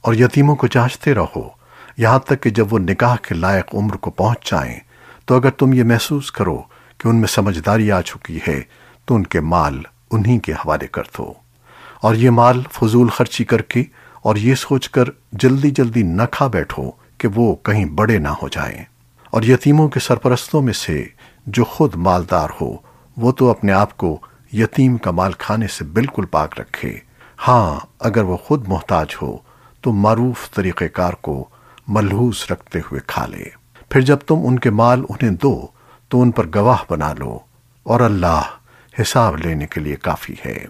اور یتیموں کو چاہتے رہو، یہاں تک کہ جب وہ نکاح کے لائق عمر کو پہنچ جائیں، تو اگر تم یہ محسوس کرو کہ ان میں سمجھداری آ چکی ہے، تو ان کے مال انہی کے حوالے کر دو۔ اور یہ مال فضول خرچی کر کے اور یہ سوچ کر جلدی جلدی نہ کھا بیٹھو کہ وہ کہیں بڑے نہ ہو جائیں۔ اور یتیموں کے سرپرستوں میں سے جو خود مالدار ہو، وہ تو اپنے آپ کو یتیم کا مال کھانے سے بالکل پاک رکھے۔ ہاں اگر وہ خود محتاج ہو تو معروف طریقہ کار کو ملحوظ رکھتے ہوئے کھا لے۔ پھر جب تم ان کے مال انہیں دو، تو ان پر گواہ بنا لو اور اللہ حساب لینے کے لیے کافی ہے۔